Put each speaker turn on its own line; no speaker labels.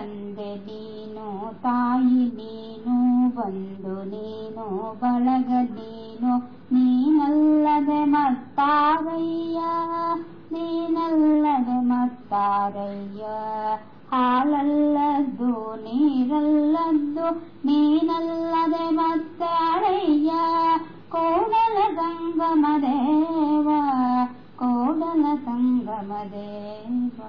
ತಂದೆ ನೀನು, ತಾಯಿ ನೀನು ಬಂದು ನೀನು, ಬಳಗ ನೀನು, ನೀನಲ್ಲದೆ ಮತ್ತಾರಯ್ಯ ನೀನಲ್ಲದೆ ಮತ್ತಾರಯ್ಯ. ಹಾಲಲ್ಲದ್ದು, ನೀರಲ್ಲದ್ದು, ನೀನಲ್ಲದೆ ಮತ್ತಾರಯ್ಯ. ಕೋಡಲ ಸಂಗಮ ದೇವ ಕೋಡಲ ಸಂಗಮ ದೇವ